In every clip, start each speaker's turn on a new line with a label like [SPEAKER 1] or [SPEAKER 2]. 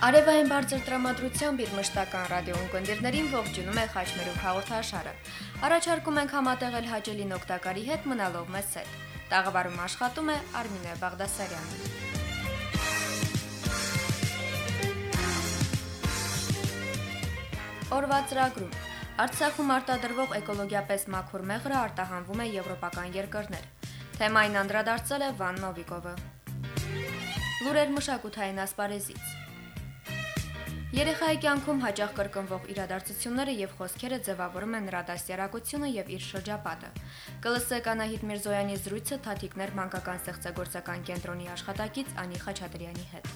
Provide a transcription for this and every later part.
[SPEAKER 1] Արևային բարձր տրամադրությամբ իր մշտական ռադիոընկերներին ողջունում է Խաչմերուկ հաղորդաշարը։ Առաջարկում ենք համատեղել հաճելին օգտակարի հետ մնալով մեզ հետ։ Տաղավարում աշխատում է Արմինե Բաղդասարյանը։ Օրվա ծրագրում. Արցախում արտադրվող էկոլոգիապես մաքուր մեղրը արտահանվում է եվրոպական երկրներ։ Թեմային անդրադարձել է Վան Նովիկովը։ Լուրեր մշակութային ասպարեզից։ Երեխայի կյանքում հաճախ կրկնվող իրադարձությունները եւ խոսքերը ձևավորում են նրա դասյարակությունը եւ իր շրջապատը։ Կլսեք Անահիտ Միրզոյանի զրույցը Թաթիկներ մանկական ստեղծագործական կենտրոնի աշխատակից Անի Խաչատրյանի հետ։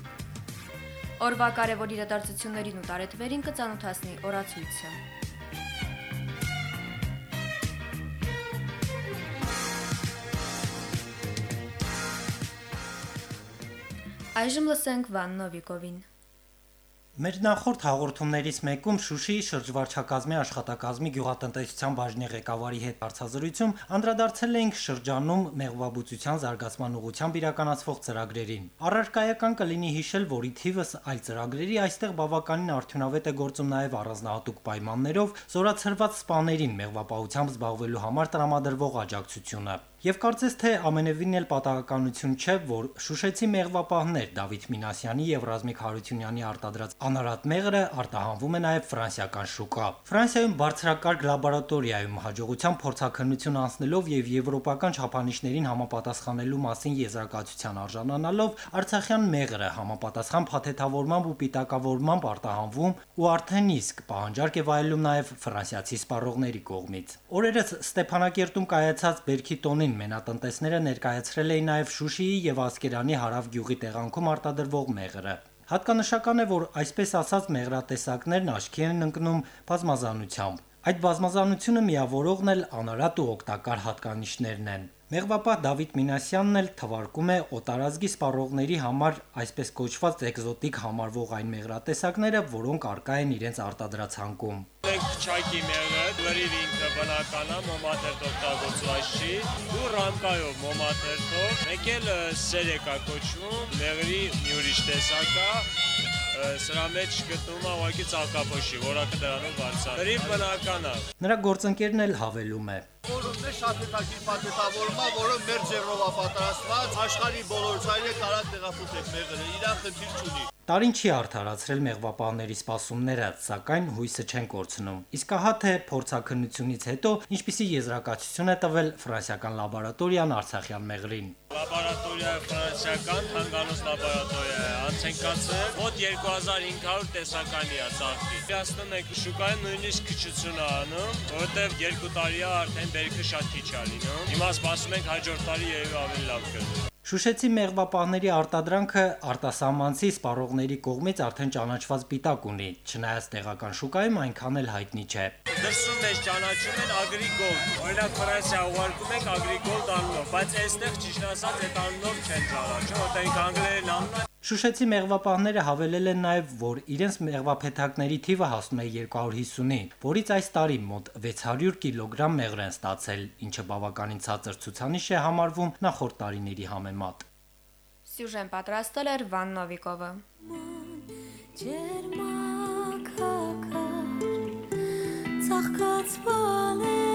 [SPEAKER 1] Օրվա կարևոր իրադարձություններին ու տարեթվերին կցանոթացնի օրացույցը։ Այժմ լսենք Վան Նովիկովին։
[SPEAKER 2] Մեր նախորդ հաղորդումներից մեկում Շուշիի շրջվարչակազմի աշխատակազմի գյուղատնտեսության բաժնի ղեկավարի հետ հարցազրույցում անդրադարձել էինք շրջանում մեղվաբուծության զարգացման ուղղությամբ իրականացվող ծրագրերին։ Առարկայական կլինի հիշել, որ ի թիվս այլ ծրագրերի այստեղ բավականին արդյունավետ է գործում նաև առանձնահատուկ պայմաններով զորացրված սպաներին մեղվապահությամբ զբաղվելու համար տրամադրվող աջակցությունը։ Եվ կարծես թե ամենևին էլ պատահականություն չէ, որ Շուշեցի մեղվապահներ Դավիթ Մինասյանի եւ Ռազմիկ Հարությունյանի արտադրած անարատ մեղրը արտահանվում է նաեւ ֆրանսիական շուկա։ Ֆրանսիայում բարձրակարգ լաբորատորիայում հաջողության փորձակնություն անցնելով եւ եվրոպական չափանիշներին համապատասխանելու մասին եզրակացության արժանանալով Արցախյան մեղրը համապատասխան փաթեթավորմամբ ու պիտակավորմամբ արտահանվում ու արդեն իսկ պահանջարկ է վայելում նաեւ ֆրանսիացի սպառողների կողմից։ Օրերս Ստեփանակերտում կայացած Բերքի տոնին մենատնտեսները ներկայացրել էին նաև Շուշիի եւ Ասկերանի հարավ գյուղի տեղանքում արտադրվող մեղրը։ Հատկանշական է, որ այսպես ասած մեղրատեսակներն աչքի են ընկնում բազմազանությամբ։ Այդ բազմազանությունը միավորողն էլ անարատ ու օգտակար հատկանիշներն են։ Մեղվապահ Դավիթ Մինասյանն էլ թվարկում է օտարազգի սպառողների համար այսպես կոչված էկզոտիկ համարվող այն մեղրատեսակները, որոնք արկա են իրենց արտադրացանկում։
[SPEAKER 3] Մենք չակի մեղը, լրիվ ինքը բնական է, մոմաթերթ օգտագործված չի, ու ռամկայով մոմաթերթով, մեկ էլ սերեկա կոչվում, մեղրի մի ուրիշ տեսակ է, սրա մեջ գտնվում է ուղղակի ցաղկափոշի, որակը դրանով բարձր։ Լրիվ բնական է։
[SPEAKER 2] Նրա գործընկերն էլ հավելում է.
[SPEAKER 4] Որոնց է շատ հետաքրքիր պատետավորում է, որը մեր ձեռով է պատրաստված, աշխարհի բոլոր ցայլը կարա տեղափոխեք մեղրը, իրան խնդիր չունի։
[SPEAKER 2] Տարին չի արդարացրել մեղվապահների սպասումները, սակայն հույսը չեն կորցնում։ Իսկ ահա թե փորձակնությունից հետո ինչպիսի եզրակացություն է տվել ֆրանսիական լաբորատորիան Արցախյան մեղրին։
[SPEAKER 3] Լաբորատորիա ֆրանսիական հանգանոց լաբորատորիա է, անցենկացել մոտ 2500 տեսականի է ծաղկի։ Իրացնում եք շուկայում նույնիսկ քչություն է անում, որովհետև 2 տարի է արդեն բերքը շատ քիչ է լինում։ Հիմա սպասում ենք հաջորդ տարի երևի ավելի լավ կլինի։
[SPEAKER 2] Շուշեցի մեղվապահների արտադրանքը արտասահմանցի սպառողների կողմից արդեն ճանաչված պիտակ ունի, չնայած տեղական շուկայում այնքան էլ հայտնի չէ։
[SPEAKER 3] Դրսում մեջ ճանաչում են Agrigol։ Օրինակ Ֆրանսիա ուղարկում ենք Agrigol անունով, բայց այստեղ ճիշտ ասած այդ անունով չեն ճանաչում, որտեղ անգլերեն անուն է։
[SPEAKER 2] Շուշեցի մեղվապահները հավելել են նաև, որ իրենց մեղվափեթակների թիվը հասնում է 250-ի, որից այս տարի մոտ 600 կիլոգրամ մեղր են ստացել, ինչը բավականին ցածր ցուցանիշ է համարվում նախորդ տարիների համեմատ։
[SPEAKER 1] Սյուժեն պատրաստել էր Վան Նովիկովը։
[SPEAKER 5] Ցաղկած բալենի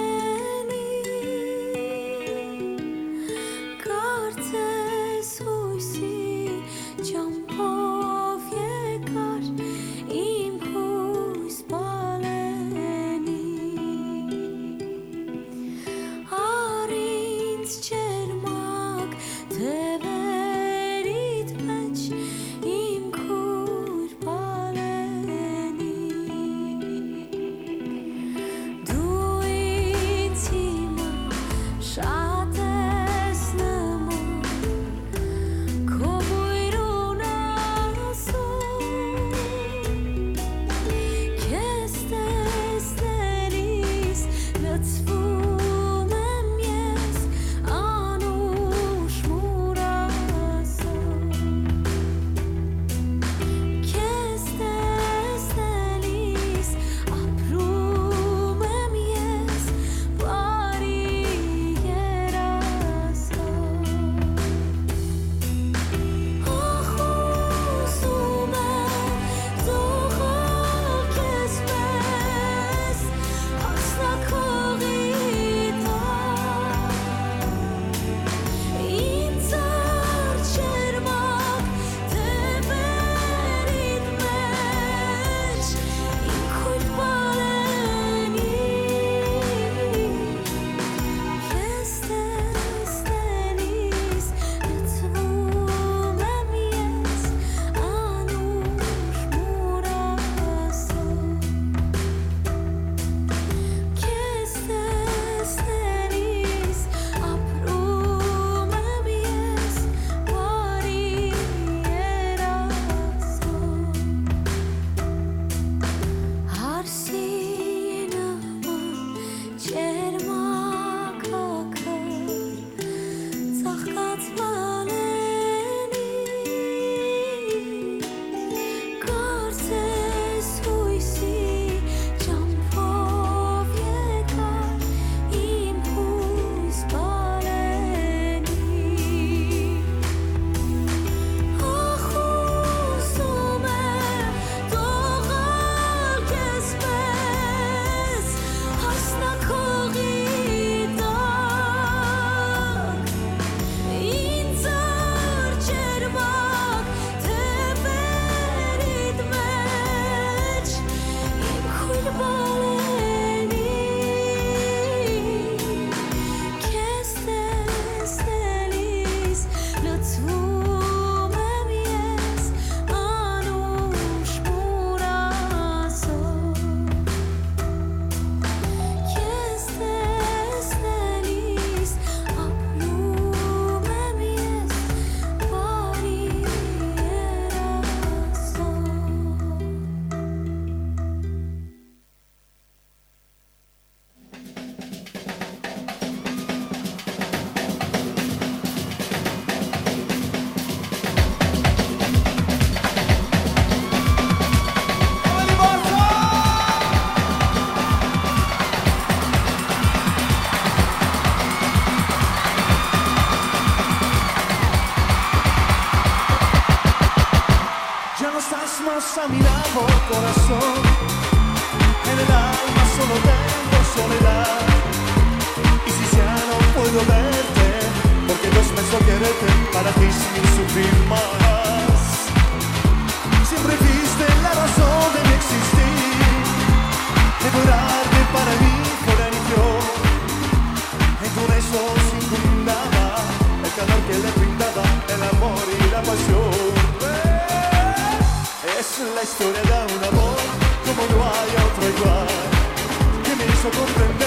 [SPEAKER 6] la storia da un amore come un guaio tra che mi sono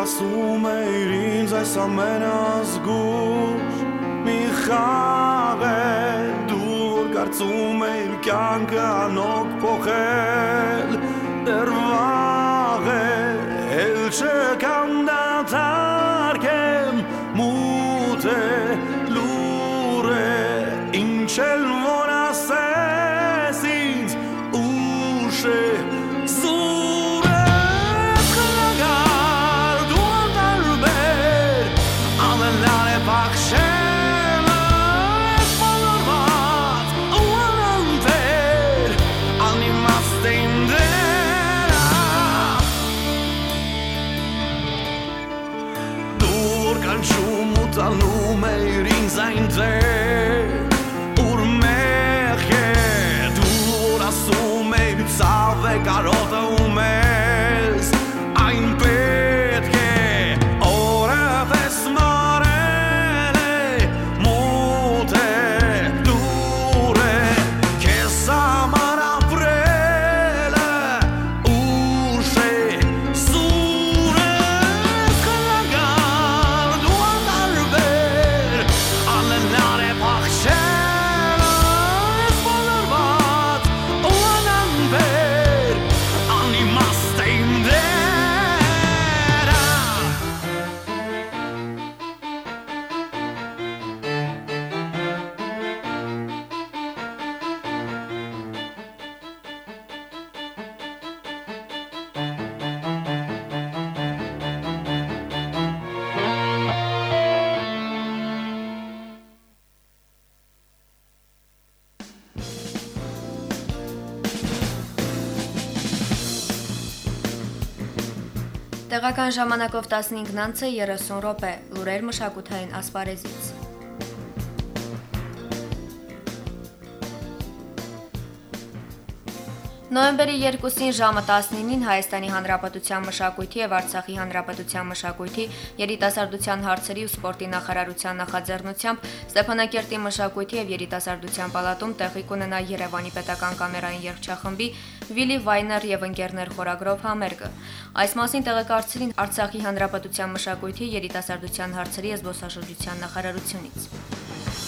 [SPEAKER 6] ասում էիր ինձ այս ամենը ազգուր մի խաղ է դու որ կարծում էիր կյանքը անոք փոխել դեռ վաղ
[SPEAKER 1] Տեղական ժամանակով 15:30 30 րոպե։ Լուրեր մշակութային ասպարեզից։ Նոյեմբերի 2-ին ժամը 19-ին Հայաստանի Հանրապետության մշակույթի եւ Արցախի Հանրապետության մշակույթի երիտասարդության հարցերի ու սպորտի նախարարության նախաձեռնությամբ Ստեփանակերտի մշակույթի եւ երիտասարդության պալատում տեղի կունենա Երևանի պետական կամերային երգչախմբի Վիլի Վայներ եւ ընկերներ խորագրով համերգը։ Այս մասին տեղեկացրին Արցախի Հանրապետության մշակույթի երիտասարդության հարցերի զբոսաշրջության նախարարությունից։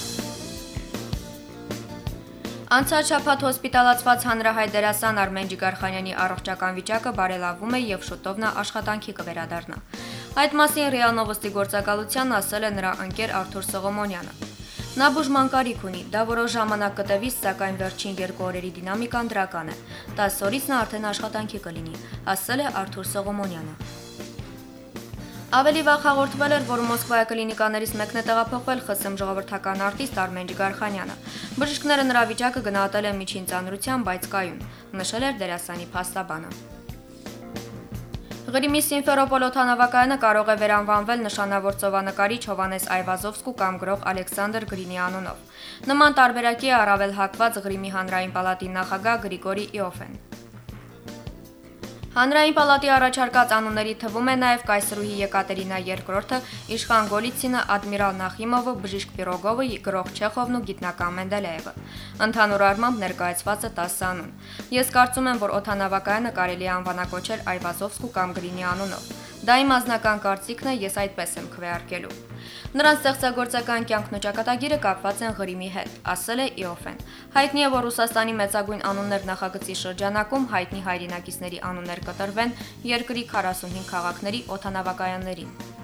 [SPEAKER 1] Անցած շաբաթ հոսպիտալացված հանրահայտ դերասան Արմեն Ջիգարխանյանի առողջական վիճակը բարելավում է եւ շուտով նա աշխատանքի կվերադառնա։ Այդ մասին ՌԻԱ Նովոստի գործակալության ասել է նրա ընկեր Արթուր Սողոմոնյանը։ Նա բուժման կարիք ունի, դա որոշ ժամանակ կտևի, սակայն վերջին երկու օրերի դինամիկան դրական է։ 10 օրից նա արդեն աշխատանքի կլինի, ասել է Արթուր Սողոմոնյանը։ Ավելի վաղ հաղորդվել էր, որ Մոսկվայի կլինիկաներից մեկն է տեղափոխվել ԽՍՀՄ ժողովրդական արտիստ Արմեն Ջիգարխանյանը։ Բժիշկները նրա վիճակը գնահատել են միջին ծանրության, բայց կայուն, նշել էր դերասանի փաստաբանը։ Գրիմի Սիմֆերոպոլ օթանավակայանը կարող է վերանվանվել նշանավոր ծովանկարիչ Հովանես Այվազովսկու կամ գրող Ալեքսանդր Գրինի անունով։ Նման տարբերակի է առավել հակված Գրիմի հանրային պալատի նախագահ Գրիգորի Իոֆեն։ Հանրային պալատի առաջարկած անունների թվում է նաև Կայսրուհի Եկատերինա II-ը, Իշխան Գոլիցինը, Ադմիրալ Նախիմովը, Բժիշկ Պիրոգովը, գրող Չեխովն ու գիտնական Մենդելեևը։ Ընդհանուր առմամբ ներկայացված է 10 անուն։ Ես կարծում եմ, որ օթանավակայանը կարելի է անվանակոչել Այվազովսկու կամ Գրինի անունով։ Դա իմ ազնական կարծիքն է, ես այդպես եմ քվեարկելու։ Նրանց ստեղծագործական կյանքն ու ճակատագիրը կապված են Ղրիմի հետ, ասել է Իոֆեն։ Հայտնի է, որ Ռուսաստանի մեծագույն անուններ նախագծի շրջանակում հայտնի հայրենակիցների անուններ կտրվեն երկրի 45 քաղաքների օթանավակայաններին։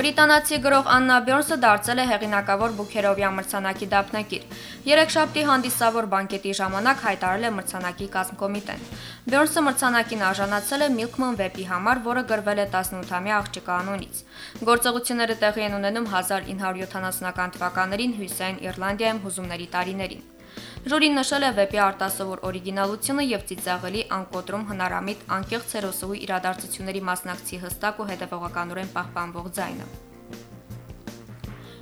[SPEAKER 1] Բրիտանացի գրող Աննա Բյորնսը դարձել է հեղինակավոր Բուքերովյան մրցանակի դափնեկիր։ Երեքշաբթի հանդիսավոր բանկետի ժամանակ հայտարարել է մրցանակի կազմկոմիտեն։ Բյորնսը մրցանակին արժանացել է Milkman Web-ի համար, որը գրվել է 18-ամյա աղջկա անունից։ Գործողությունները տեղի են ունենում 1970-ական թվականներին Հյուսային Իռլանդիայում հուզումների տարիներին։ Ժուրին նշել է վեպի արտասովոր օրիգինալությունը եւ ծիծաղելի անկոտրում հնարամիտ անկեղծ ցերոսուհի իրադարձությունների մասնակցի հստակ ու հետևողականորեն պահպանվող ձայնը։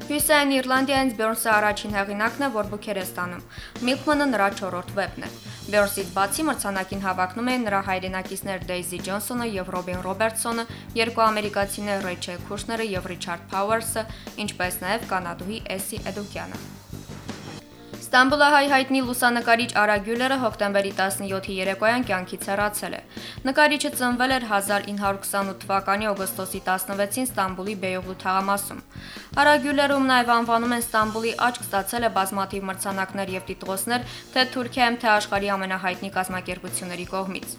[SPEAKER 1] Հյուսային Իռլանդիայից Բյորնսը առաջին հեղինակն է, որ բուքեր է ստանում։ Միլքմանը նրա 4-րդ վեպն է։ Բյորնսից բացի մրցանակին հավակնում են նրա հայրենակիցներ Դեյզի Ջոնսոնը եւ Ռոբին Ռոբերտսոնը, երկու ամերիկացիներ Ռեյչել Քուշները եւ Ռիչարդ Փաուերսը, ինչպես նաեւ կանադուհի Էսի Էդուկյանը։ Ստամբուլահայ հայտնի լուսանկարիչ Արա Գյուլերը հոկտեմբերի 17-ի երեկոյան կյանքից հեռացել է։ Նկարիչը ծնվել էր 1928 թվականի օգոստոսի 16-ին Ստամբուլի Բեյողլու թաղամասում։ Արա Գյուլերում նաև անվանում են Ստամբուլի աչք ստացել է բազմաթիվ մրցանակներ եւ տիտղոսներ թե Թուրքիայում, թե աշխարհի ամենահայտնի կազմակերպությունների կողմից։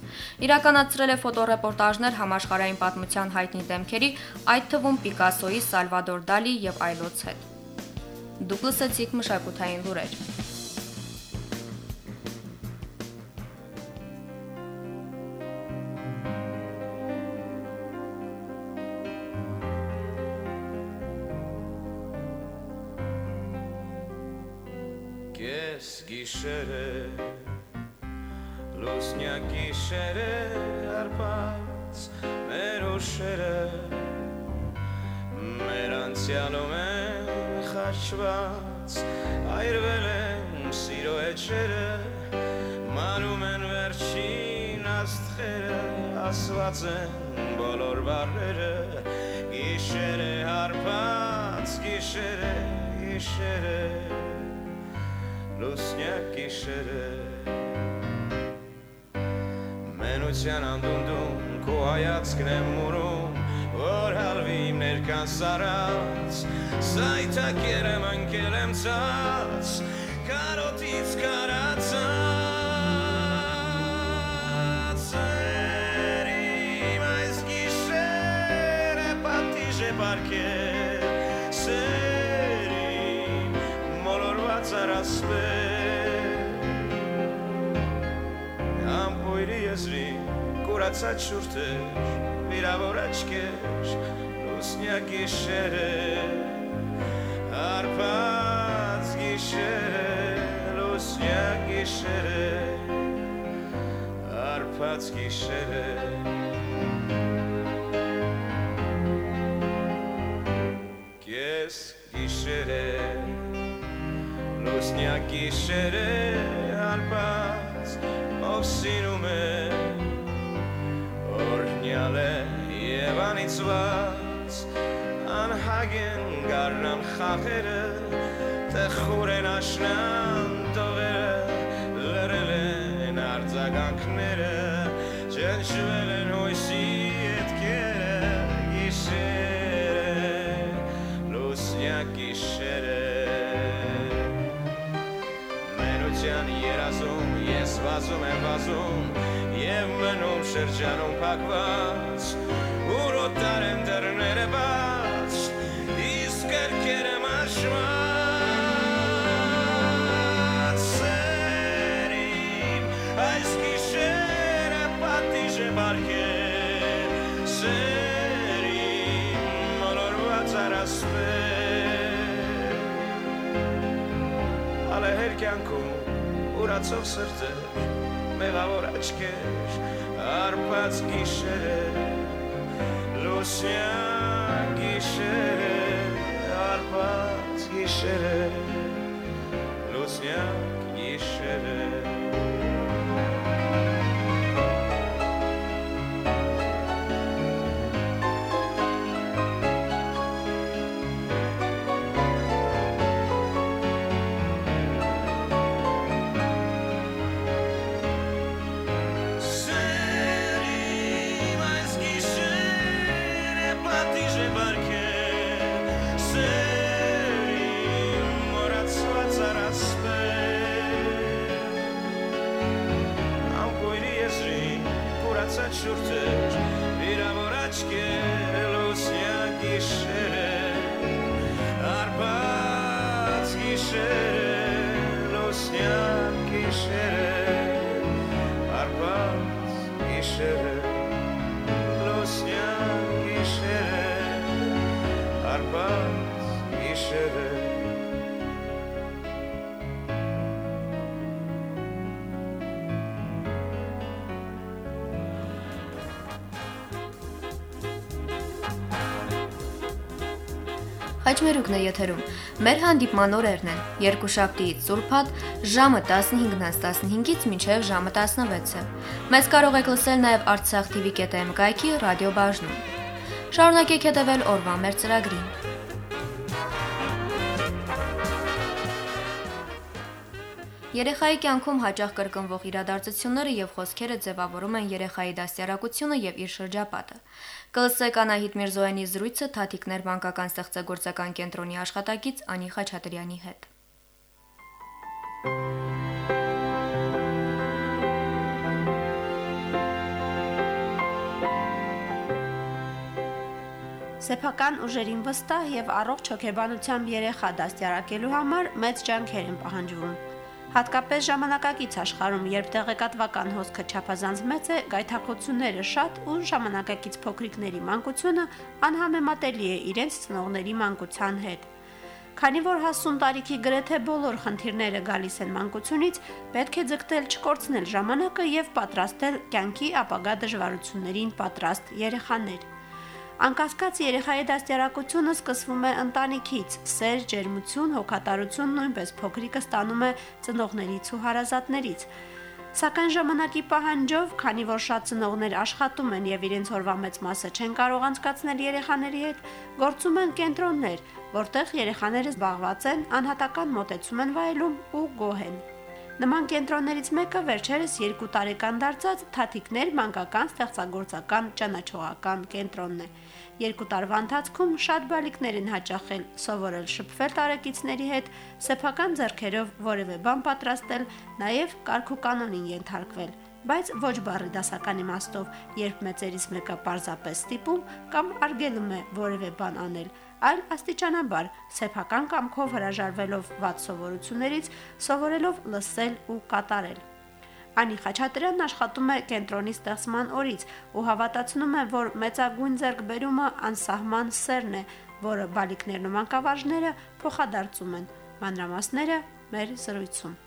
[SPEAKER 1] Իրականացրել է ֆոտոռեպորտաժներ համաշխարհային պատմության հայտնի դեմքերի, այդ թվում Պիկասոյի, Սալվադոր Դալի եւ այլոց հետ։ Դուք լսեցիք մշակութային լուրեր։
[SPEAKER 7] գիշերը մենության անդունդում քո հայացքն եմ մուրում որ հալվի իմ ներկան սարած սայթակեր եմ ընկել եմ ցած կարոտից կարացած Սերիմ այս գիշերը պատիժ է պարկել Սերիմ մոլորված արասպել Մոռացած շուրթեր, վիրավոր աչքեր, լուսնյա գիշերը, արփած գիշերը, լուսնյա գիշերը, արփած գիշերը։ Ես գիշերը, լուսնյա գիշերը, արփած, ով սիրում է օրհնյալ է եւ անիծված անհագեն գարնան խաղերը թե խուրեն աշնան տողերը լրել են արձագանքները ճնշվել են հույսի հետքերը գիշերը լուսնյակ գիշերը Մենության երազում ես վազում եմ վազում շրջանում պակված Ուր օտար են դրները բաց Իսկ կրկերը մաշված Սերիմ այս գիշերը պատիժ է բարգել Սերիմ մոլորված արասպել Ալեհեր կյանքում ուրացող սրտեր մեղավոր աչքեր արբած գիշեր լուսյան գիշեր արբած գիշեր լուսյան գիշեր
[SPEAKER 1] Խաչմերուկն է եթերում։ Մեր հանդիպման օրերն են. երկուշաբթիից Սուրբաթ ժամը 15-ից 15-ից մինչև ժամը 16-ը։ Մեզ կարող եք լսել նաև Artsakh TV.am կայքի ռադիոբաժնում։ Շարունակեք հետևել օրվա մեր ծրագրին։ Երեխայի կյանքում հաճախ կրկնվող իրադարձությունները եւ խոսքերը ձևավորում են երեխայի դաստիարակությունը եւ իր շրջապատը։ Կլսեք Անահիտ Միրզոյանի զրույցը Թաթիկներ բանկական ստեղծագործական կենտրոնի աշխատակից Անի Խաչատրյանի հետ։
[SPEAKER 8] Սեփական ուժերին վստահ եւ առողջ հոգեբանությամբ երեխա դաստիարակելու համար մեծ ջանքեր են պահանջվում։ Հատկապես ժամանակակից աշխարհում, երբ տեղեկատվական հոսքը չափազանց մեծ է, գայթակղությունները շատ ու ժամանակակից փոքրիկների մանկությունը անհամեմատելի է իրենց ծնողների մանկության հետ։ Քանի որ հասուն տարիքի գրեթե բոլոր խնդիրները գալիս են մանկությունից, պետք է ձգտել չկորցնել ժամանակը եւ պատրաստել կյանքի ապագա դժվարություններին պատրաստ երեխաներ։ Անկասկած երեխայի դաստիարակությունը սկսվում է ընտանիքից։ Սեր, ջերմություն, հոգատարություն նույնպես փոքրիկը ստանում է ծնողներից ու հարազատներից։ Սակայն ժամանակի պահանջով, քանի որ շատ ծնողներ աշխատում են եւ իրենց օրվա մեծ մասը չեն կարող անցկացնել երեխաների հետ, գործում են կենտրոններ, որտեղ երեխաները զբաղված են, անհատական մոտեցում են վայելում ու գոհ են։ Նման կենտրոններից մեկը վերջերս 2 տարեկան դարձած Թաթիկներ մանկական ստեղծագործական ճանաչողական կենտրոնն է։ Երկու տարվա ընթացքում շատ բալիկներ են հաճախել սովորել շփվել տարեկիցների հետ, սեփական ձեռքերով որևէ բան պատրաստել, նաև կարգուկանոնին ենթարկվել բայց ոչ բարի դասական իմաստով, երբ մեծերից մեկը պարզապես ստիպում կամ արգելում է որևէ բան անել, այլ աստիճանաբար սեփական կամքով հրաժարվելով ված սովորություններից, սովորելով լսել ու կատարել։ Անի Խաչատրյանն աշխատում է կենտրոնի ստեղծման օրից ու հավատացնում է, որ մեծագույն ձեռքբերումը անսահման սերն է, որը բալիկներն ու մանկավարժները փոխադարձում են։ Մանրամասները մեր զրույցում։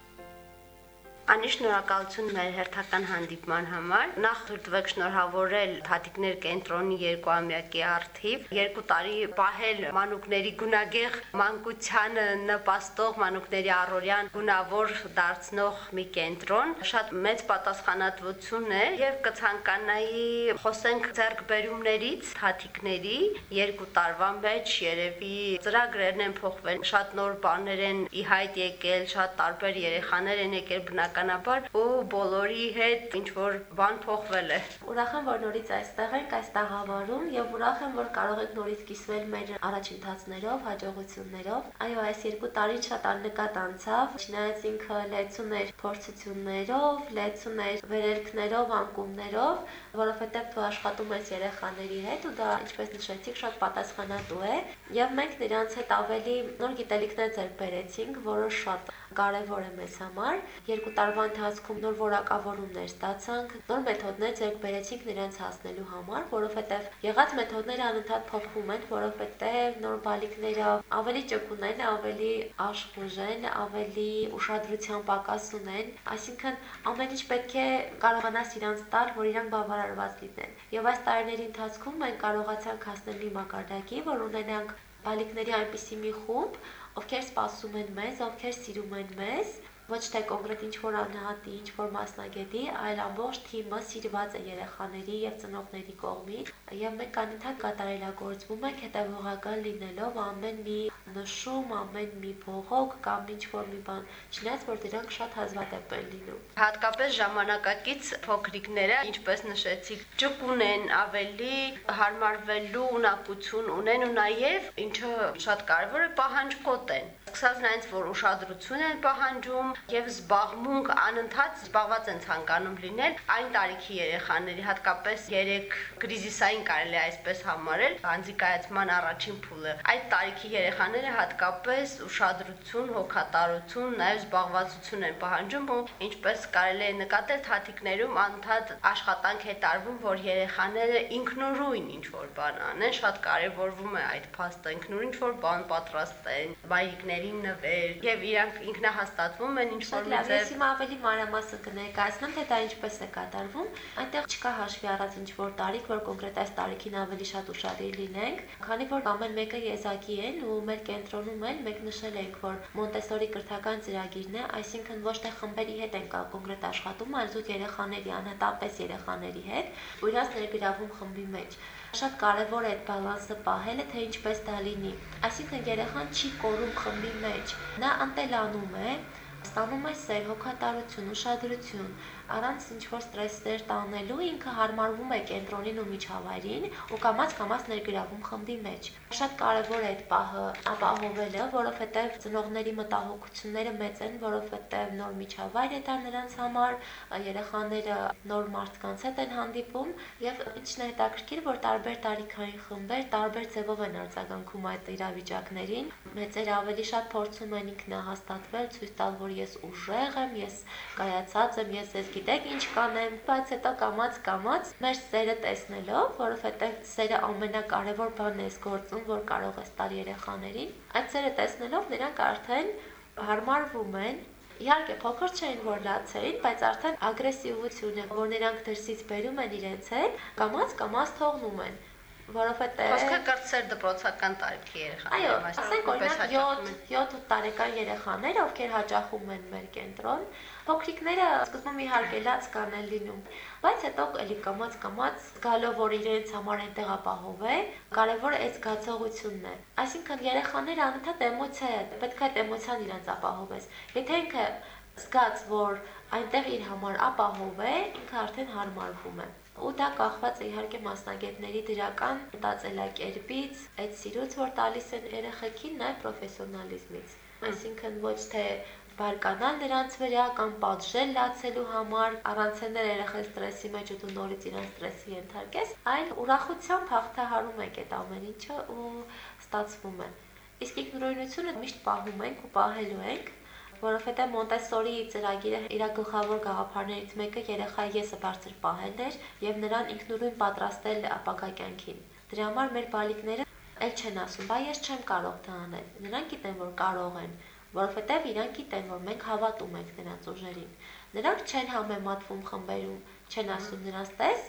[SPEAKER 9] Անի շնորհակալություն մեր հերթական հանդիպման համար։ Նախ թույլ տվեք շնորհավորել Թաթիկներ կենտրոնի երկուամյակի արթիվ, երկու տարի պահել մանուկների գունագեղ մանկությանը նպաստող մանուկների առօրյան գունավոր դարձնող մի կենտրոն։ Շատ մեծ պատասխանատվություն է եւ կցանկանայի խոսենք ձեռքբերումներից Թաթիկների երկու տարվա մեջ երևի ծրագրերն են փոխվել, շատ նոր բաներ են ի հայտ եկել, շատ տարբեր երեխաներ են եկել բնականաբար ու բոլորի հետ ինչ որ բան փոխվել է։
[SPEAKER 10] Ուրախ եմ, որ նորից այստեղ ենք, այս տաղավարում եւ ուրախ եմ, որ կարող եք նորից կիսվել մեր առաջընթացներով, հաջողություններով։ Այո, այս երկու տարին շատ աննկատ անցավ, չնայած ինքը լեցուն էր փորձություններով, լեցուն էր վերելքներով, անկումներով, որովհետեւ դու աշխատում ես երեխաների հետ ու դա, ինչպես նշեցիք, շատ պատասխանատու է եւ մենք նրանց հետ ավելի նոր գիտելիքներ ձեռք բերեցինք, որը շատ կարևոր է մեզ համար։ Երկու տարվա ընթացքում նոր որակավորումներ ստացանք, նոր մեթոդներ ձեռք բերեցինք նրանց հասնելու համար, որովհետև եղած մեթոդները անընդհատ փոխվում են, որովհետև նոր բալիկները ավելի ճկուն են, ավելի աշխուժ են, ավելի ուշադրության պակաս ունեն, այսինքն ամեն ինչ պետք է կարողանաս իրանց տալ, որ իրանք բավարարված լինեն։ Եվ այս տարիների ընթացքում մենք կարողացանք հասնել մի մակարդակի, որ ունենանք բալիկների այնպիսի մի խումբ, ովքեր սպասում են մեզ, ովքեր սիրում են մեզ, ոչ թե կոնկրետ ինչ որ անհատի, ինչ որ մասնագետի, այլ ամբողջ թիմը սիրված է երեխաների եւ ծնողների կողմից եւ մենք անընդհատ կատարելագործվում ենք հետեւողական լինելով ամեն մի նշում, ամեն մի բողոք կամ ինչ որ մի բան, չնայած որ դրանք շատ հազվադեպ են լինում։
[SPEAKER 9] Հատկապես ժամանակակից փոքրիկները, ինչպես նշեցիք, ճկուն են, ավելի հարմարվելու ունակություն ունեն ու նաև ինչը շատ կարևոր է պահանջկոտ են։ Սկսած նրանց, որ ուշադրություն են պահանջում եւ զբաղմունք անընդհատ զբաղված են ցանկանում լինել այն տարիքի երեխաների, հատկապես 3 կրիզիսային կարելի այսպես համարել, անձիկայացման առաջին փուլը։ Այդ տարիքի երեխաները հատկապես ուշադրություն, հոգատարություն, նաեւ զբաղվածություն են պահանջում ու ինչպես կարելի է նկատել թաթիկներում անընդհատ աշխատանք է տարվում, որ երեխաները ինքնուրույն ինչ որ բան անեն, շատ կարևորվում է այդ փաստը, ինքնուրույն ինչ որ բան պատրաստեն, բայիկներին նվեր եւ իրանք ինքնահաստատվում են ինչ որ
[SPEAKER 10] լավ, ես հիմա ավելի մանրամասը կներկայացնեմ, թե դա ինչպես է կատարվում։ Այնտեղ չկա հաշվի առած ինչ որ տարիք, որ կոնկրետ այս տարիքին ավելի շատ ուշադիր լինենք, քանի որ ամեն մեկը եզակի են ու մեր կենտրոնում են, մենք նշել ենք, որ Մոնտեսորի կրթական ծրագիրն է, այսինքն ոչ թե խմբերի հետ են կա կոնկրետ աշխատում, այլ զուտ երեխաների, անհատապես երեխաների հետ, ու իրանց ներգրավում խմբի մեջ շատ կարևոր է այդ բալանսը պահելը, թե ինչպես դա լինի։ Այսինքն երեխան չի կորում խմբի մեջ։ Նա ընտելանում է, ստանում է սեր, հոգատարություն, ուշադրություն, առանց ինչ որ ստրեսներ տանելու ինքը հարմարվում է կենտրոնին ու միջավայրին ու կամած-կամած ներգրավում խմբի մեջ։ Շատ կարևոր է այդ պահը ապահովելը, որովհետև ծնողների մտահոգությունները մեծ են, որովհետև նոր միջավայր է դա նրանց համար, երեխաները նոր մարդկանց հետ են հանդիպում եւ ինչն է հետաքրքիր, որ տարբեր տարիքային խմբեր տարբեր ձևով են արձագանքում այդ իրավիճակներին։ Մեծերը ավելի շատ փորձում են ինքնահաստատվել, ցույց տալ, որ ես ուժեղ եմ, ես կայացած եմ, ես ես գիտեք ինչ կանեմ, բայց հետո կամած կամած մեր սերը տեսնելով, որովհետև սերը ամենակարևոր բանն է այս գործում, որ կարող է տալ երեխաներին, այդ սերը տեսնելով նրանք արդեն հարմարվում են Իհարկե փոքր չէին որ լաց էին, բայց արդեն ագրեսիվությունը, որ նրանք դրսից բերում են իրենց հետ, կամած կամած թողնում են որովհետեւ
[SPEAKER 9] Խոսքը կրծեր դպրոցական տարիքի երեխաներ։
[SPEAKER 10] Այո, ասենք օրինակ 7 7 տարեկան երեխաներ, ովքեր հաճախում են մեր կենտրոն, փոքրիկները սկզբում իհարկե լաց կանեն լինում, բայց հետո էլի կամած կամած գալով որ իրենց համար այնտեղ ապահով է, կարևորը այդ զգացողությունն է։ Այսինքն երեխաները անընդհատ էմոցիա է, պետք է այդ էմոցիան իրենց ապահովես։ Եթե ինքը զգաց, որ այնտեղ իր համար ապահով է, ինքը արդեն հարմարվում է ու դա կախված է իհարկե մասնագետների դրական մտածելակերպից, այդ սիրուց, որ տալիս են երեխեքին, նաև պրոֆեսիոնալիզմից։ Այսինքն ոչ թե բարկանալ նրանց վրա կամ պատժել լացելու համար, առանցնել երեխան ստրեսի մեջ ու դու նորից իրան ստրեսի ենթարկես, այլ ուրախությամբ հաղթահարում եք այդ ամեն ինչը ու ստացվում է։ Իսկ ինքնուրույնությունը միշտ պահում ենք ու պահելու ենք, որովհետև Մոնտեսորի ծրագիրը իր գլխավոր գաղափարներից մեկը երեխայի եսը բարձր պահելն էր եւ նրան ինքնուրույն պատրաստել ապագա կյանքին։ Դրա համար մեր բալիկները էլ չեն ասում, բա ես չեմ կարող դա անել։ Նրանք գիտեն, որ կարող են, որովհետև իրանք գիտեն, որ մենք հավատում ենք նրանց ուժերին։ Նրանք չեն համեմատվում խմբերում, չեն ասում նրանց տես,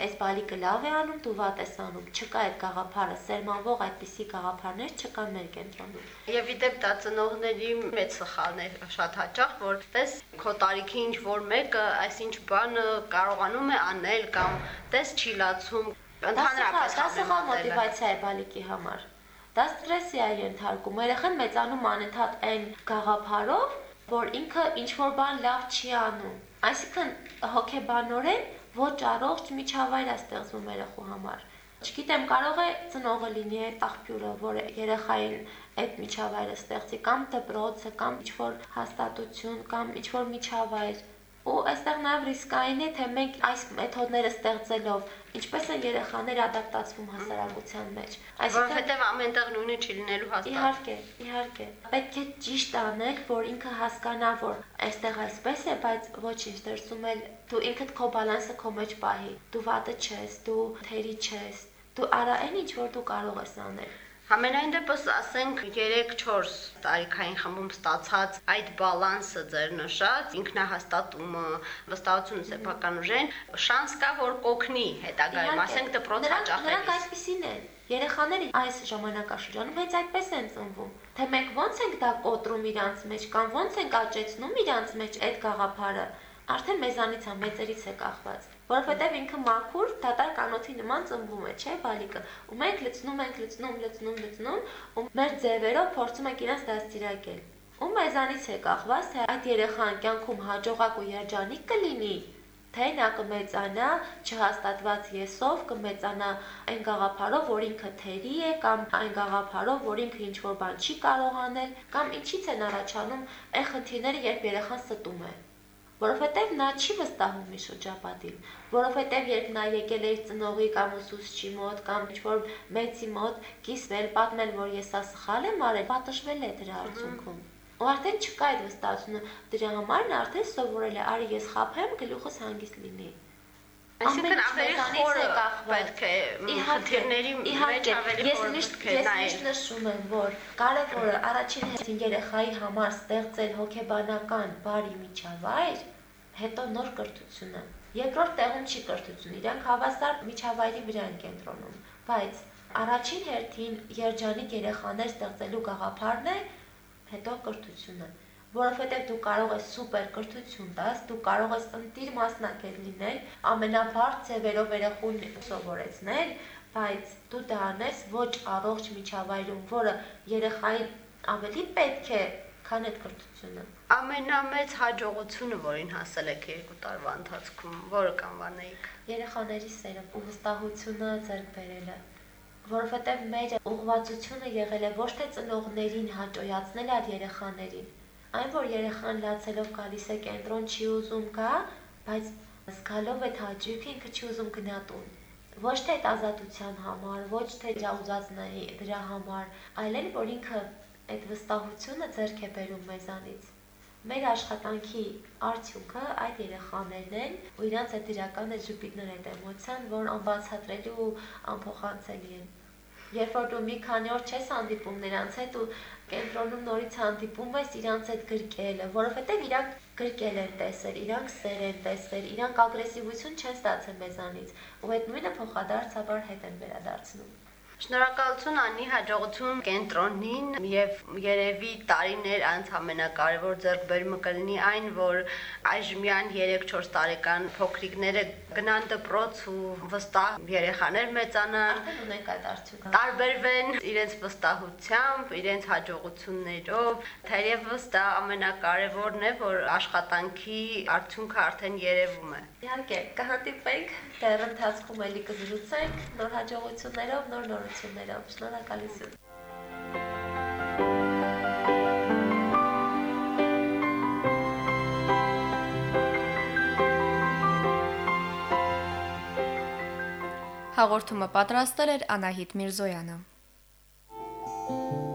[SPEAKER 10] այս բալիկը լավ է անում, դու վատ ես անում։ Չկա այդ գաղափարը, սերմանվող այդպիսի գաղափարներ չկան մեր կենտրոնում։
[SPEAKER 9] Եվ իդեպ դա ծնողների մեծ սխալն է շատ հաճախ, որ տես քո տարիքի ինչ որ մեկը այսինչ բանը կարողանում է անել կամ տես չի լացում ընդհանրապես
[SPEAKER 10] դա սխալ մոտիվացիա է բալիկի համար։ Դա ստրեսի է ենթարկում։ Երեխան մեծանում անընդհատ այն գաղափարով, որ ինքը ինչ որ բան լավ չի անում։ Այսինքն հոգեբանորեն ոչ առողջ միջավայր է ստեղծվում երեխու համար։ Չգիտեմ, կարող է ծնողը լինի այդ աղբյուրը, որ երեխային այդ միջավայրը ստեղծի կամ դպրոցը, կամ ինչ-որ հաստատություն, կամ ինչ-որ միջավայր։ Ու այստեղ նաև ռիսկային է, թե մենք այս մեթոդները ստեղծելով ինչպես են երեխաները ադապտացվում հասարակության մեջ։
[SPEAKER 9] Որովհետև ամենտեղ նույնը չի լինելու հաստատ։
[SPEAKER 10] Իհարկե, իհարկե։ Պետք է ճիշտ անել, որ ինքը հասկանա, որ այստեղ այսպես է, բայց ոչինչ դրսում էլ դու ինքդ քո բալանսը քո մեջ պահի։ Դու վատը չես, դու թերի չես։ Դու արա այն ինչ որ դու կարող ես անել։
[SPEAKER 9] Համենայն դեպս ասենք 3-4 տարիքային խմբում ստացած այդ բալանսը ձեր նշած ինքնահաստատումը, վստահությունը սեփական ուժեն, շանս կա որ կոգնի հետագայում, ասենք դպրոց
[SPEAKER 10] Նրանք
[SPEAKER 9] հաճախելիս։
[SPEAKER 10] այսպեսին են։ Երեխաները այս ժամանակաշրջանում հենց այդպես են ծնվում։ Թե մենք ո՞նց ենք դա կոտրում իրանց մեջ կամ ո՞նց ենք աճեցնում իրանց մեջ այդ գաղափարը, արդեն մեզանից է, մեծերից է կախված որովհետև ինքը մաքուր դատար կանոթի նման ծնվում է, չէ՞, բալիկը։ Ու մենք լցնում ենք, լցնում, լցնում, լցնում, ու մեր ձևերով փորձում ենք իրենց դաստիարակել։ Ու մեզանից է կախված, թե այդ երեխան կյանքում հաջողակ ու երջանիկ կլինի, թե նա կմեծանա չհաստատված եսով, կմեծանա այն գաղափարով, որ ինքը թերի է, կամ այն գաղափարով, որ ինքը ինչ որ բան չի կարող անել, կամ ինչից են առաջանում այն խնդիրները, երբ երեխան ստում է որովհետև նա չի վստահում մի շրջապատին, որովհետև երբ նա եկել է իր ծնողի կամ ուսուցչի մոտ կամ ինչ-որ մեծի մոտ կիսվել, պատմել, որ ես սա սխալ եմ արել, պատժվել է դրա արդյունքում։ Ու արդեն չկա այդ վստահությունը, դրա համար նա արդեն սովորել է, արի ես խափեմ, գլուխս հանգիստ լինի։
[SPEAKER 9] Այսինքն ավելի խորը պետք է խնդիրների մեջ ավելի
[SPEAKER 10] ես միշտ ես միշտ նշում եմ, որ կարևորը առաջին հերթին երեխայի համար ստեղծել հոգեբանական բարի միջավայր, հետո նոր կրթությունը։ Երկրորդ տեղում չի կրթություն, իրանք հավասար միջավայրի վրա են կենտրոնում, բայց առաջին հերթին երջանիկ երեխաներ ստեղծելու գաղափարն է հետո կրթությունը որովհետև դու կարող ես սուպեր կրթություն տաս, դու կարող ես ընտիր մասնակից լինել, ամենաբարձ ձևերով երախուն սովորեցնել, բայց դու դա անես ոչ առողջ միջավայրում, որը երեխային ավելի պետք է, քան այդ կրթությունը։
[SPEAKER 9] Ամենամեծ հաջողությունը, որին հասել եք երկու տարվա ընթացքում, որը կանվանեիք։
[SPEAKER 10] Երեխաների սերը ու վստահությունը ձեռք բերելը որովհետև մեր ուղղվածությունը եղել է ոչ թե ծնողներին հաջողացնել այդ երեխաներին, այն որ երեխան լացելով գալիս է կենտրոն չի ուզում գա, բայց զգալով այդ հաճույքը ինքը չի ուզում գնա տուն։ Ոչ թե այդ ազատության համար, ոչ թե դրա ուզածների դրա համար, այլ էլ որ ինքը այդ վստահությունը ձեռք է բերում մեզանից։ Մեր աշխատանքի արդյունքը այդ երեխաներն են ու իրանց այդ իրական այդ ժպիտներ այդ էմոցիան, որ անբացատրելի ու անփոխանցելի են։ Երբ որ դու մի քանի օր չես հանդիպում նրանց հետ ու կենտրոնում նորից հանդիպում ես իրանց հետ գրկելը, որովհետև իրանք գրկել են տեսել, իրանք սեր են տեսել, իրանք ագրեսիվություն չեն ստացել մեզանից, ու այդ նույնը փոխադարձաբար հետ են վերադարձնում։
[SPEAKER 9] Շնորհակալություն Անի հաջողություն կենտրոնին եւ երևի տարիներ անց ամենակարևոր ձեռքբերումը կլինի այն, որ այժմյան 3-4 տարեկան փոքրիկները գնան դպրոց ու վստահ երեխաներ մեծանան,
[SPEAKER 10] Արդեն ունենք այդ արդյունքը։
[SPEAKER 9] տարբերվեն իրենց վստահությամբ, իրենց հաջողություններով, թերևս դա ամենակարևորն է, որ աշխատանքի արդյունքը արդեն երևում է։
[SPEAKER 10] Իհարկե, կհանդիպենք, դեռ ընթացքում էլի կզրուցենք նոր հաջողություններով, նոր նորություններով։ Շնորհակալություն։
[SPEAKER 1] Հաղորդումը պատրաստել էր Անահիտ Միրզոյանը։
[SPEAKER 11] Ատլասան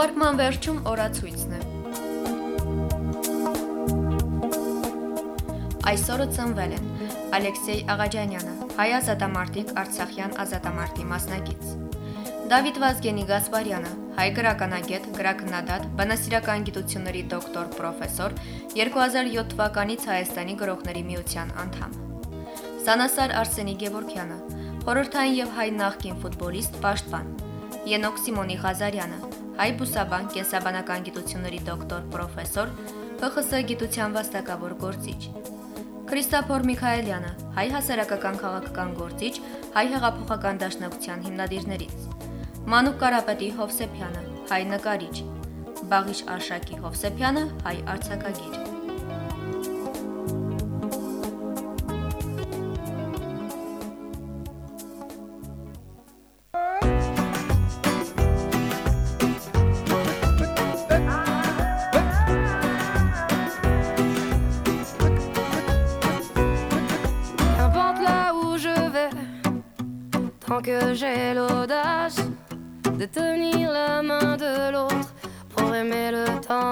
[SPEAKER 1] Թողարկման վերջում օրացույցն է։ Այսօրը ծնվել են Ալեքսեյ Աղաջանյանը, հայ ազատամարտիկ Արցախյան ազատամարտի մասնակից։ Դավիթ Վազգենի Գասպարյանը, հայ գրականագետ, գրաքննադատ, բանասիրական գիտությունների դոկտոր, պրոֆեսոր, 2007 թվականից Հայաստանի գրողների միության անդամ։ Սանասար Արսենի Գևորգյանը, խորհրդային եւ հայ նախկին ֆուտբոլիստ, պաշտպան։ Ենոք Սիմոնի Ղազարյանը, հայ բուսաբան, կենսաբանական գիտությունների դոկտոր, պրոֆեսոր, ՀԽՍ գիտության վաստակավոր գործիչ։ Քրիստոֆոր Միքայելյանը, հայ հասարակական քաղաքական գործիչ, հայ հեղափոխական դաշնակցության հիմնադիրներից։ Մանուկ Կարապետի Հովսեփյանը, հայ նկարիչ։ Բաղիշ Արշակի Հովսեփյանը, հայ արձակագիր։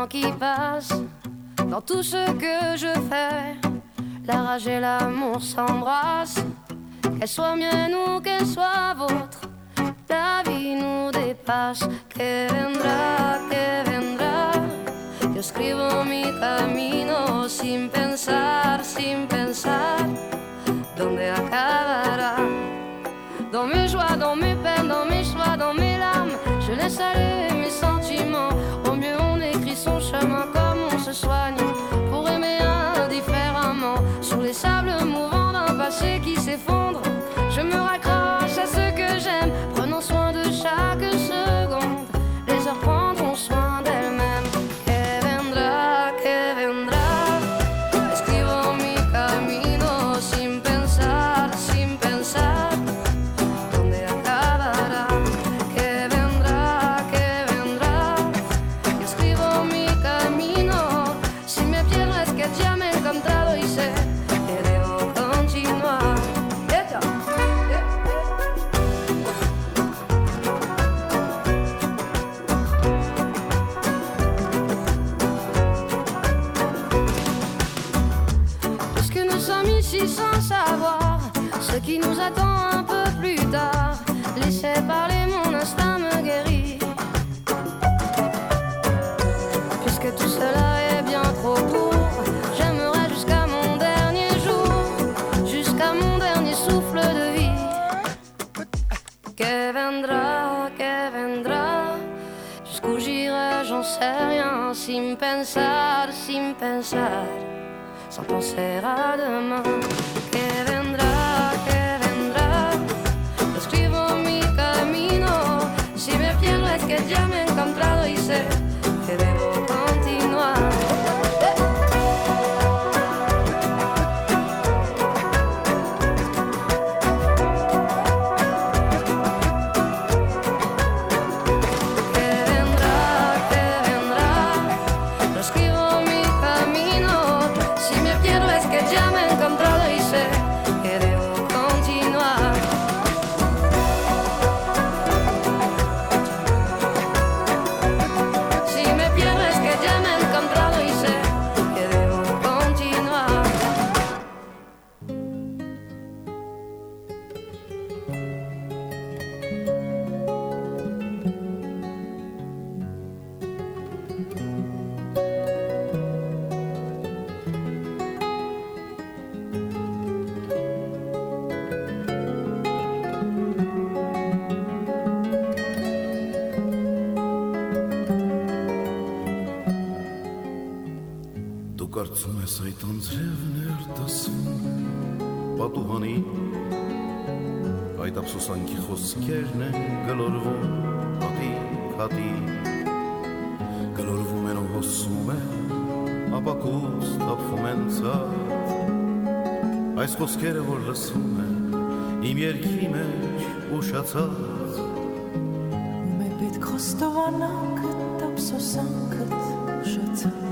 [SPEAKER 12] qui passe. Dans tout ce que je fais, la rage et l'amour s'embrassent. Qu'elle soit mienne ou qu'elle soit vôtre, la vie nous dépasse. Que vendrá, que vendrá. Yo escribo mi camino sin pensar, sin pensar dónde acabará? Dans mes joies, dans mes peines, dans mes choix, dans mes larmes, je laisse aller son chemin comme qui nous attend un peu plus tard, laissez parler mon instinct me guérit. Puisque tout cela est bien trop court, j'aimerais jusqu'à mon dernier jour, jusqu'à mon dernier souffle de vie. Que vendrá, jusqu'où j'irai, j'en sais rien, sin pensar, sin pensar sans penser à demain. Que ya me he encontrado y sé
[SPEAKER 6] ես այդ անձրևներ դասում պատուհանի այդ ափսոսանքի խոսքերն են գլորվում հատի հատի գլորվում են ու հոսում են ապակուս տապվում են ցած այս խոսքերը որ լսում են իմ երկի մեջ ուշացած
[SPEAKER 5] Ում է պետք խոստովանանք տապսոսանքդ շացած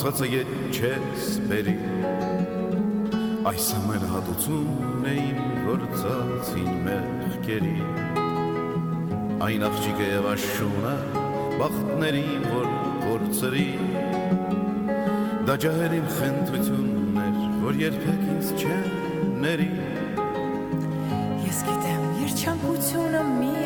[SPEAKER 13] ցածը ետ չես բերի այս ամեն հատուցումն է իմ գործածին մեղքերի այն աղջիկը եւ աշունը բախտների որ կորցրի Դա ջահեր իմ խնդրությունն էր, որ երբեք ինձ չեն ների։
[SPEAKER 5] Ես գիտեմ, երջանկությունը մի